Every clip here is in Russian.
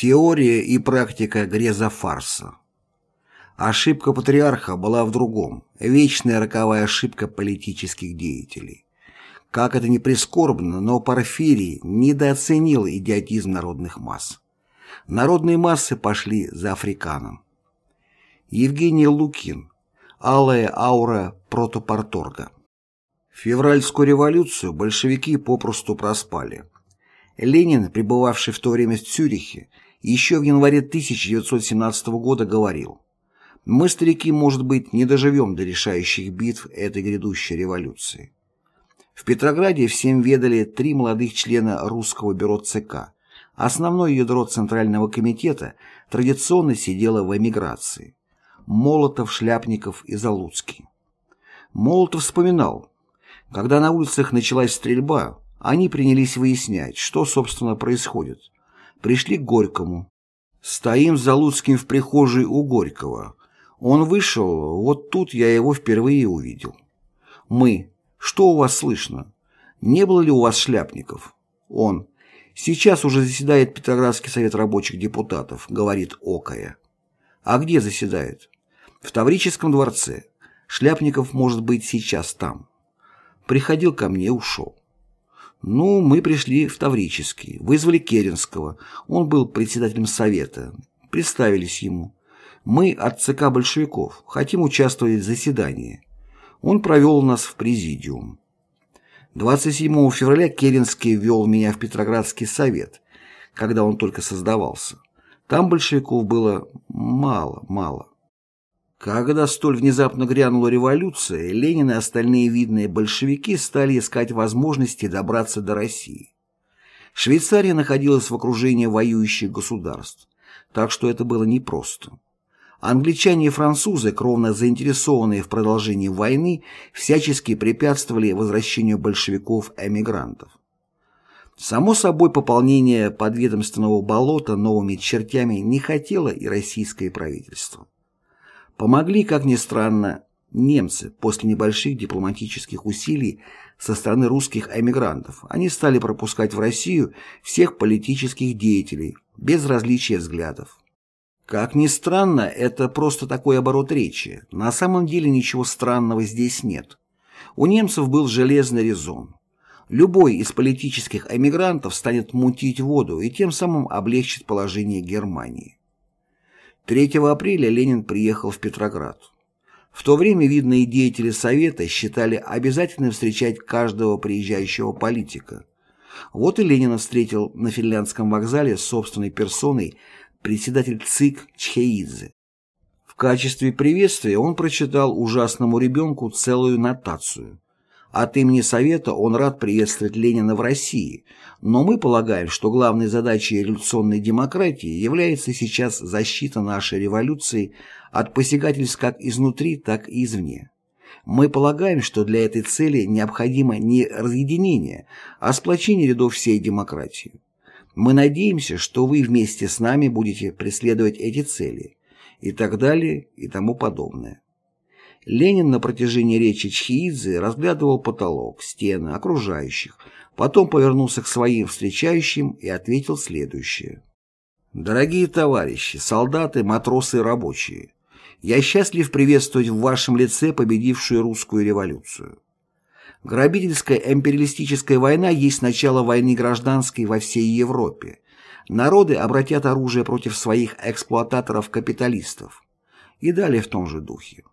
Теория и практика греза фарса. Ошибка патриарха была в другом, вечная роковая ошибка политических деятелей. Как это ни прискорбно, но Порфирий недооценил идиотизм народных масс. Народные массы пошли за африканом. Евгений Лукин. Алая аура протопорторга. Февральскую революцию большевики попросту проспали. Ленин, пребывавший в то время в Цюрихе, еще в январе 1917 года говорил «Мы, старики, может быть, не доживем до решающих битв этой грядущей революции». В Петрограде всем ведали три молодых члена русского бюро ЦК. Основное ядро Центрального комитета традиционно сидело в эмиграции. Молотов, Шляпников и Залуцкий. Молотов вспоминал, когда на улицах началась стрельба, они принялись выяснять, что, собственно, происходит. Пришли к Горькому. Стоим с Залуцким в прихожей у Горького. Он вышел, вот тут я его впервые увидел. Мы. Что у вас слышно? Не было ли у вас шляпников? Он. Сейчас уже заседает Петроградский совет рабочих депутатов, говорит Окая. А где заседает? В Таврическом дворце. Шляпников может быть сейчас там. Приходил ко мне, ушел. Ну, мы пришли в Таврический, вызвали Керенского, он был председателем совета, представились ему. Мы от ЦК большевиков, хотим участвовать в заседании. Он провел нас в президиум. 27 февраля Керенский ввел меня в Петроградский совет, когда он только создавался. Там большевиков было мало-мало. Когда столь внезапно грянула революция, Ленин и остальные видные большевики стали искать возможности добраться до России. Швейцария находилась в окружении воюющих государств, так что это было непросто. Англичане и французы, кровно заинтересованные в продолжении войны, всячески препятствовали возвращению большевиков-эмигрантов. Само собой, пополнение подведомственного болота новыми чертями не хотело и российское правительство. Помогли, как ни странно, немцы после небольших дипломатических усилий со стороны русских эмигрантов. Они стали пропускать в Россию всех политических деятелей, без различия взглядов. Как ни странно, это просто такой оборот речи. На самом деле ничего странного здесь нет. У немцев был железный резон. Любой из политических эмигрантов станет мутить воду и тем самым облегчит положение Германии. 3 апреля Ленин приехал в Петроград. В то время видные деятели Совета считали обязательным встречать каждого приезжающего политика. Вот и Ленина встретил на финляндском вокзале с собственной персоной председатель ЦИК Чхеидзе. В качестве приветствия он прочитал ужасному ребенку целую нотацию – от имени Совета он рад приветствовать Ленина в России, но мы полагаем, что главной задачей революционной демократии является сейчас защита нашей революции от посягательств как изнутри, так и извне. Мы полагаем, что для этой цели необходимо не разъединение, а сплочение рядов всей демократии. Мы надеемся, что вы вместе с нами будете преследовать эти цели и так далее и тому подобное. Ленин на протяжении речи Чхиидзе разглядывал потолок, стены, окружающих, потом повернулся к своим встречающим и ответил следующее. «Дорогие товарищи, солдаты, матросы и рабочие, я счастлив приветствовать в вашем лице победившую русскую революцию. Грабительская империалистическая война есть начало войны гражданской во всей Европе. Народы обратят оружие против своих эксплуататоров-капиталистов. И далее в том же духе.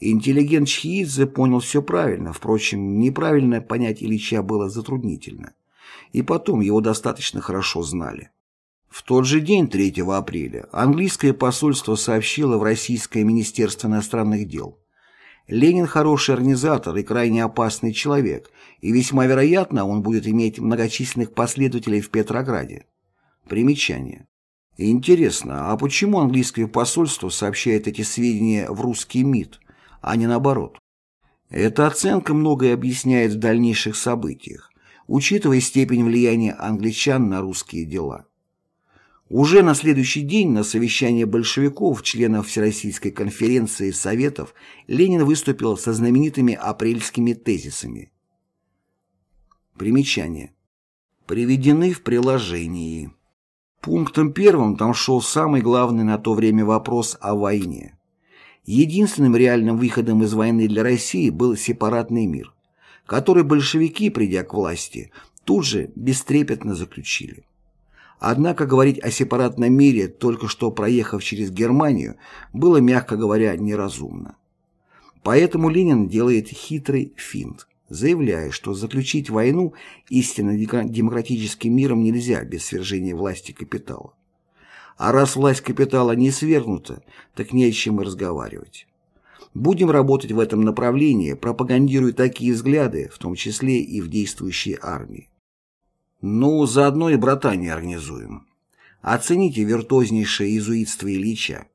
Интеллигент Чхиидзе понял все правильно, впрочем, неправильно понять Ильича было затруднительно. И потом его достаточно хорошо знали. В тот же день, 3 апреля, английское посольство сообщило в Российское министерство иностранных дел. Ленин хороший организатор и крайне опасный человек, и весьма вероятно он будет иметь многочисленных последователей в Петрограде. Примечание. Интересно, а почему английское посольство сообщает эти сведения в русский МИД? А не наоборот. Эта оценка многое объясняет в дальнейших событиях, учитывая степень влияния англичан на русские дела. Уже на следующий день на совещании большевиков, членов Всероссийской конференции Советов, Ленин выступил со знаменитыми апрельскими тезисами. Примечание. Приведены в приложении. Пунктом первым там шел самый главный на то время вопрос о войне. Единственным реальным выходом из войны для России был сепаратный мир, который большевики, придя к власти, тут же бестрепетно заключили. Однако говорить о сепаратном мире, только что проехав через Германию, было, мягко говоря, неразумно. Поэтому Ленин делает хитрый финт, заявляя, что заключить войну истинно демократическим миром нельзя без свержения власти капитала. А раз власть капитала не свергнута, так не о чем и разговаривать. Будем работать в этом направлении, пропагандируя такие взгляды, в том числе и в действующей армии. Ну, заодно и братание организуем. Оцените виртуознейшее иезуитство Ильича.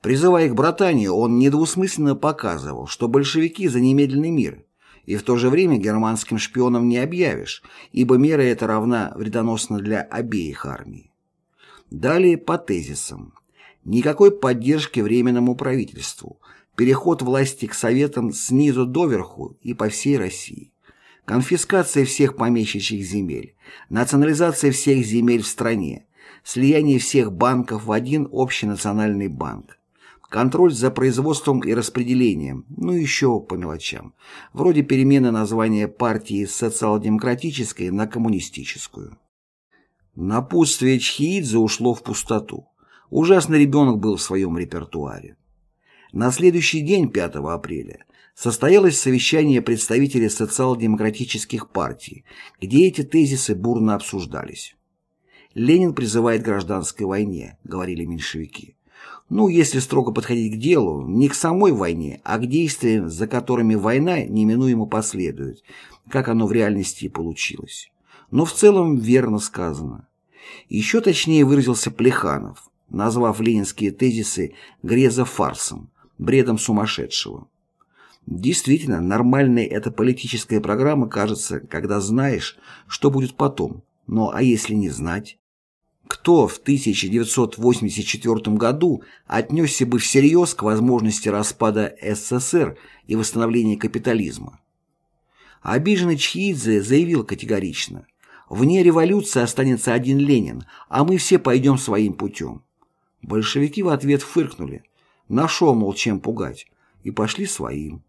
Призывая к братанию, он недвусмысленно показывал, что большевики за немедленный мир, и в то же время германским шпионам не объявишь, ибо мера эта равна вредоносна для обеих армий. Далее по тезисам. Никакой поддержки Временному правительству. Переход власти к Советам снизу доверху и по всей России. Конфискация всех помещичьих земель. Национализация всех земель в стране. Слияние всех банков в один общенациональный банк. Контроль за производством и распределением, ну еще по мелочам, вроде перемены названия партии социал-демократической на коммунистическую. Напутствие Чхиидзе ушло в пустоту. Ужасный ребенок был в своем репертуаре. На следующий день, 5 апреля, состоялось совещание представителей социал-демократических партий, где эти тезисы бурно обсуждались. «Ленин призывает к гражданской войне», — говорили меньшевики. Ну, если строго подходить к делу, не к самой войне, а к действиям, за которыми война неминуемо последует, как оно в реальности и получилось. Но в целом верно сказано. Еще точнее выразился Плеханов, назвав ленинские тезисы Греза фарсом, бредом сумасшедшего. Действительно, нормальной эта политическая программа кажется, когда знаешь, что будет потом. Но а если не знать? Кто в 1984 году отнесся бы всерьез к возможности распада СССР и восстановления капитализма? Обиженный Чхидзе заявил категорично – Вне революции останется один Ленин, а мы все пойдем своим путем. Большевики в ответ фыркнули. Нашел, мол, чем пугать. И пошли своим.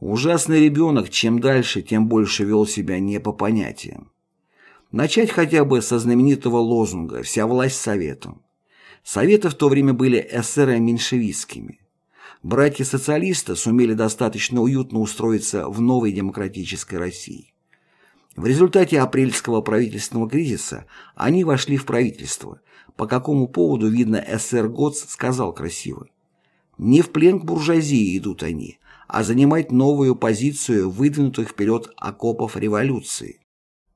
Ужасный ребенок, чем дальше, тем больше вел себя не по понятиям. Начать хотя бы со знаменитого лозунга «Вся власть советом». Советы в то время были эсеро-меньшевистскими. Братья-социалисты сумели достаточно уютно устроиться в новой демократической России. В результате апрельского правительственного кризиса они вошли в правительство, по какому поводу, видно, СССР Готс сказал красиво. Не в плен к буржуазии идут они, а занимать новую позицию выдвинутых вперед окопов революции.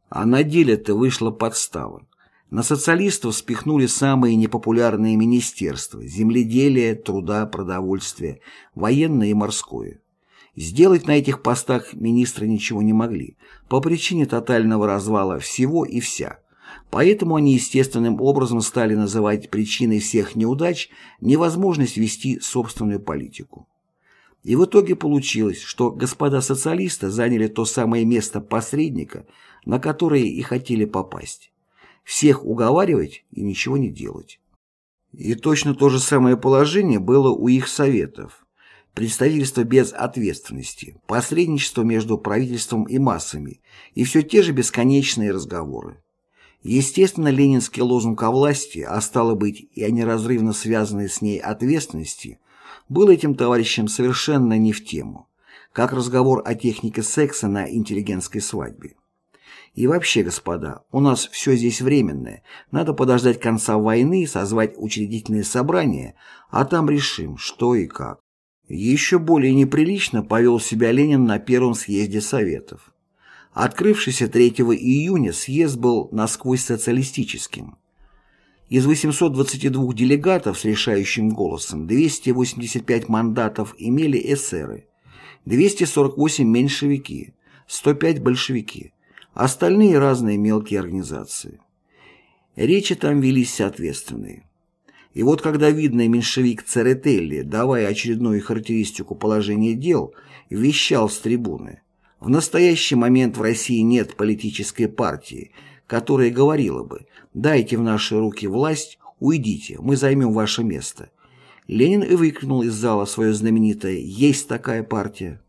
А на деле-то вышла подстава. На социалистов спихнули самые непопулярные министерства – земледелие, труда, продовольствия, военное и морское. Сделать на этих постах министры ничего не могли, по причине тотального развала всего и вся. Поэтому они естественным образом стали называть причиной всех неудач невозможность вести собственную политику. И в итоге получилось, что господа социалисты заняли то самое место посредника, на которое и хотели попасть. Всех уговаривать и ничего не делать. И точно то же самое положение было у их советов представительство без ответственности, посредничество между правительством и массами и все те же бесконечные разговоры. Естественно, ленинский лозунг о власти, а стало быть и о неразрывно связанной с ней ответственности, был этим товарищам совершенно не в тему, как разговор о технике секса на интеллигентской свадьбе. И вообще, господа, у нас все здесь временное, надо подождать конца войны, созвать учредительные собрания, а там решим, что и как. Еще более неприлично повел себя Ленин на первом съезде Советов. Открывшийся 3 июня съезд был насквозь социалистическим. Из 822 делегатов с решающим голосом 285 мандатов имели эсеры, 248 меньшевики, 105 большевики, остальные разные мелкие организации. Речи там велись соответственные. И вот когда видный меньшевик Церетелли, давая очередную характеристику положения дел, вещал с трибуны, в настоящий момент в России нет политической партии, которое говорило бы «дайте в наши руки власть, уйдите, мы займем ваше место». Ленин и выкрикнул из зала свое знаменитое «Есть такая партия».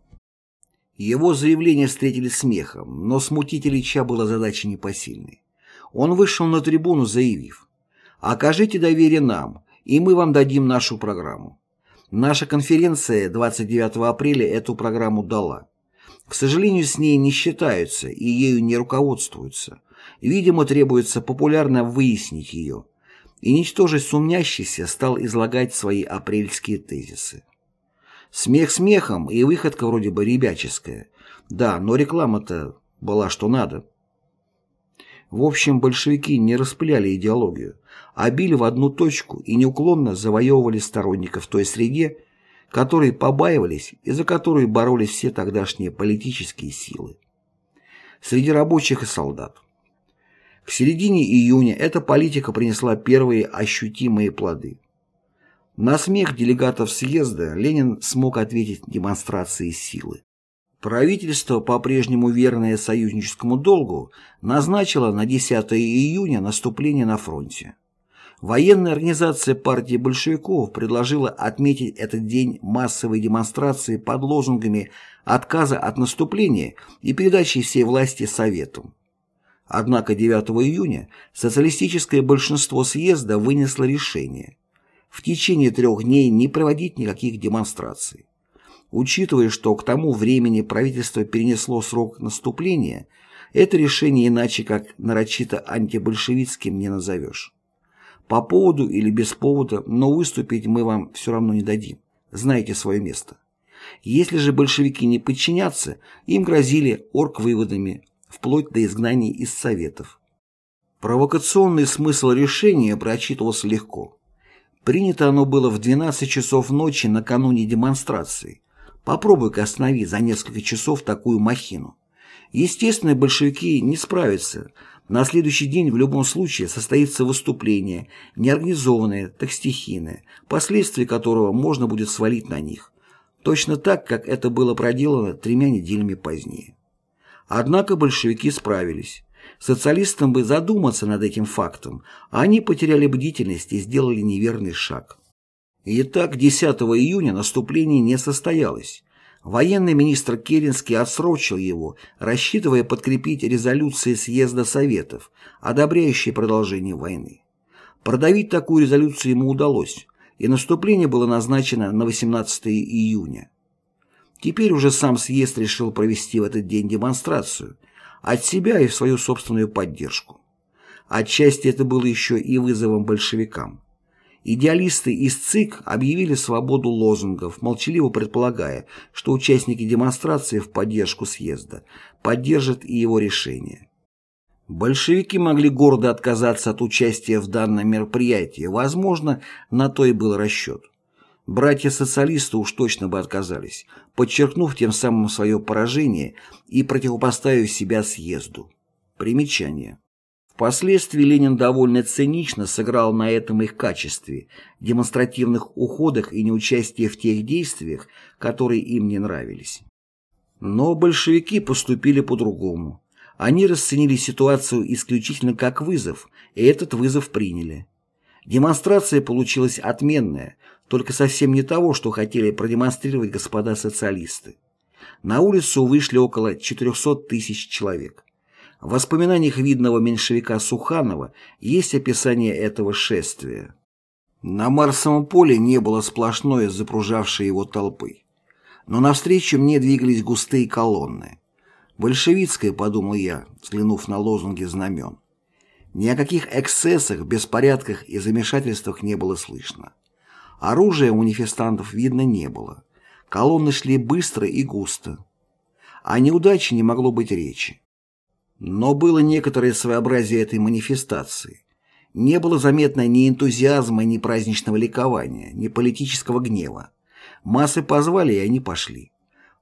Его заявление встретили смехом, но смутить Ильича была задача непосильной. Он вышел на трибуну, заявив «Окажите доверие нам, и мы вам дадим нашу программу». Наша конференция 29 апреля эту программу дала. К сожалению, с ней не считаются и ею не руководствуются. Видимо, требуется популярно выяснить ее. И ничтоже сумнящийся стал излагать свои апрельские тезисы. Смех смехом и выходка вроде бы ребяческая. Да, но реклама-то была что надо. В общем, большевики не распыляли идеологию, а били в одну точку и неуклонно завоевывали сторонников той среде, которые побаивались и за которую боролись все тогдашние политические силы. Среди рабочих и солдат. К середине июня эта политика принесла первые ощутимые плоды. На смех делегатов съезда Ленин смог ответить демонстрацией силы. Правительство, по-прежнему верное союзническому долгу, назначило на 10 июня наступление на фронте. Военная организация партии большевиков предложила отметить этот день массовой демонстрации под лозунгами отказа от наступления и передачи всей власти Советам. Однако 9 июня социалистическое большинство съезда вынесло решение в течение трех дней не проводить никаких демонстраций. Учитывая, что к тому времени правительство перенесло срок наступления, это решение иначе как нарочито антибольшевистским не назовешь. По поводу или без повода, но выступить мы вам все равно не дадим. Знаете свое место. Если же большевики не подчинятся, им грозили орг-выводами, вплоть до изгнания из Советов. Провокационный смысл решения прочитывался легко. Принято оно было в 12 часов ночи накануне демонстрации, Попробуй-ка останови за несколько часов такую махину. Естественно, большевики не справятся. На следующий день в любом случае состоится выступление, неорганизованное, так стихийное, последствия которого можно будет свалить на них. Точно так, как это было проделано тремя неделями позднее. Однако большевики справились. Социалистам бы задуматься над этим фактом, а они потеряли бдительность и сделали неверный шаг. Итак, 10 июня наступление не состоялось. Военный министр Керенский отсрочил его, рассчитывая подкрепить резолюции съезда Советов, одобряющие продолжение войны. Продавить такую резолюцию ему удалось, и наступление было назначено на 18 июня. Теперь уже сам съезд решил провести в этот день демонстрацию, от себя и в свою собственную поддержку. Отчасти это было еще и вызовом большевикам. Идеалисты из ЦИК объявили свободу лозунгов, молчаливо предполагая, что участники демонстрации в поддержку съезда поддержат и его решение. Большевики могли гордо отказаться от участия в данном мероприятии, возможно, на то и был расчет. Братья-социалисты уж точно бы отказались, подчеркнув тем самым свое поражение и противопоставив себя съезду. Примечание. Впоследствии Ленин довольно цинично сыграл на этом их качестве, демонстративных уходах и неучастии в тех действиях, которые им не нравились. Но большевики поступили по-другому. Они расценили ситуацию исключительно как вызов, и этот вызов приняли. Демонстрация получилась отменная, только совсем не того, что хотели продемонстрировать господа социалисты. На улицу вышли около 400 тысяч человек. В воспоминаниях видного меньшевика Суханова есть описание этого шествия. На Марсовом поле не было сплошной запружавшей его толпы. Но навстречу мне двигались густые колонны. Большевицкая, подумал я, взглянув на лозунги знамен. Ни о каких эксцессах, беспорядках и замешательствах не было слышно. Оружия у манифестантов видно не было. Колонны шли быстро и густо. О неудаче не могло быть речи. Но было некоторое своеобразие этой манифестации. Не было заметно ни энтузиазма, ни праздничного ликования, ни политического гнева. Массы позвали, и они пошли.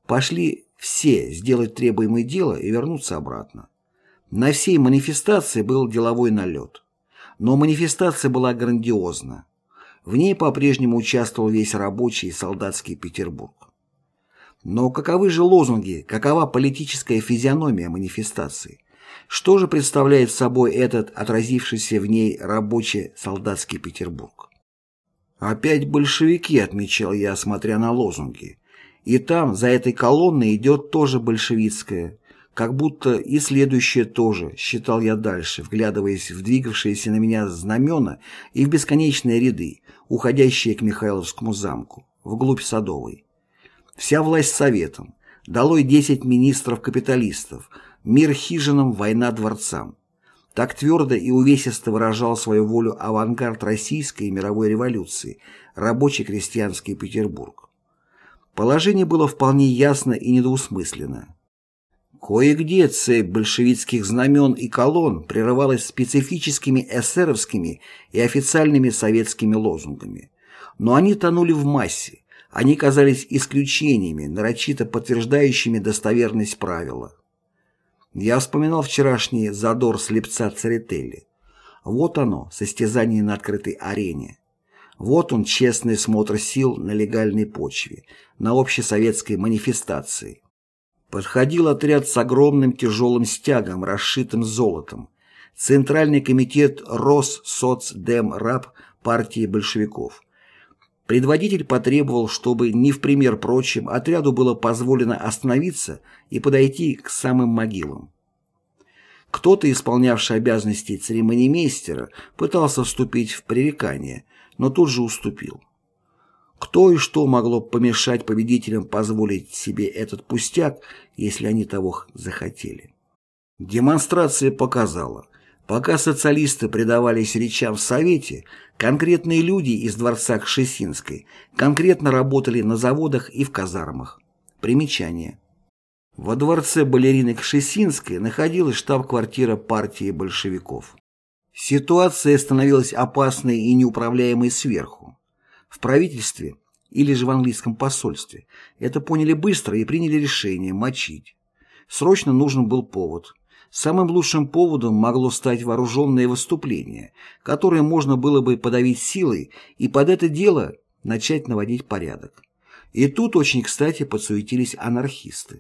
Пошли все сделать требуемое дело и вернуться обратно. На всей манифестации был деловой налет. Но манифестация была грандиозна. В ней по-прежнему участвовал весь рабочий и солдатский Петербург. Но каковы же лозунги, какова политическая физиономия манифестации? Что же представляет собой этот отразившийся в ней рабочий солдатский Петербург? Опять большевики, отмечал я, смотря на лозунги. И там, за этой колонной, идет тоже большевистская, как будто и следующее тоже, считал я дальше, вглядываясь в двигавшиеся на меня знамена и в бесконечные ряды, уходящие к Михайловскому замку, вглубь Садовой. Вся власть советом, долой десять министров-капиталистов, мир хижинам, война дворцам. Так твердо и увесисто выражал свою волю авангард российской и мировой революции, рабочий крестьянский Петербург. Положение было вполне ясно и недвусмысленно. Кое-где цепь большевистских знамен и колонн прерывалась специфическими эсеровскими и официальными советскими лозунгами. Но они тонули в массе, они казались исключениями, нарочито подтверждающими достоверность правила. Я вспоминал вчерашний задор слепца Церетели. Вот оно, состязание на открытой арене. Вот он, честный смотр сил на легальной почве, на общесоветской манифестации. Подходил отряд с огромным тяжелым стягом, расшитым золотом. Центральный комитет Россоцдемраб партии большевиков. Предводитель потребовал, чтобы, не в пример прочим, отряду было позволено остановиться и подойти к самым могилам. Кто-то, исполнявший обязанности церемонимейстера, пытался вступить в пререкание, но тут же уступил. Кто и что могло помешать победителям позволить себе этот пустяк, если они того захотели? Демонстрация показала, пока социалисты предавались речам в Совете, конкретные люди из дворца Кшесинской конкретно работали на заводах и в казармах. Примечание. Во дворце балерины Кшесинской находилась штаб-квартира партии большевиков. Ситуация становилась опасной и неуправляемой сверху в правительстве или же в английском посольстве. Это поняли быстро и приняли решение мочить. Срочно нужен был повод. Самым лучшим поводом могло стать вооруженное выступление, которое можно было бы подавить силой и под это дело начать наводить порядок. И тут очень кстати подсуетились анархисты.